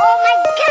Oh my god!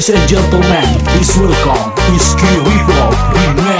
Ladies and gentlemen, please welcome Iski Rico Remix.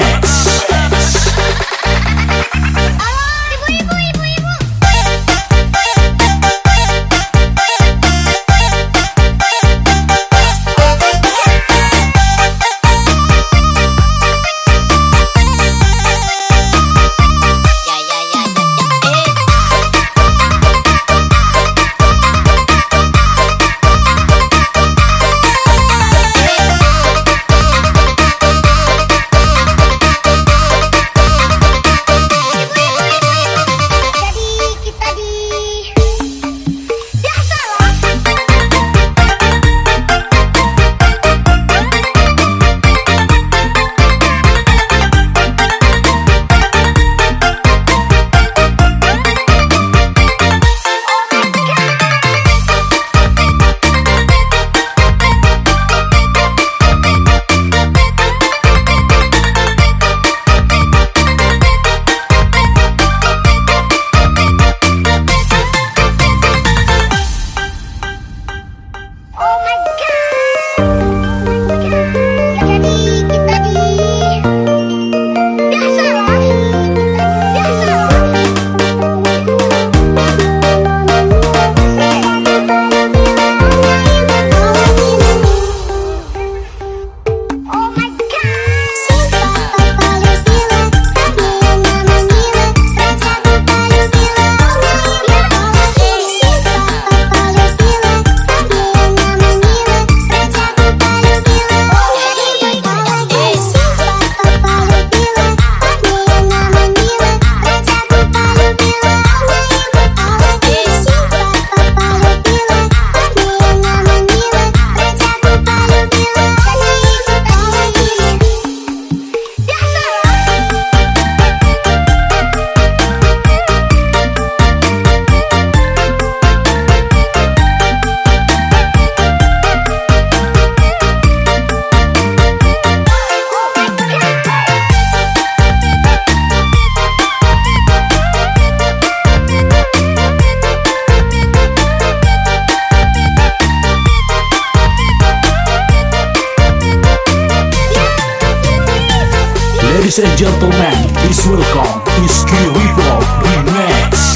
Ladies and gentlemen, please welcome Iskri Rival Remix.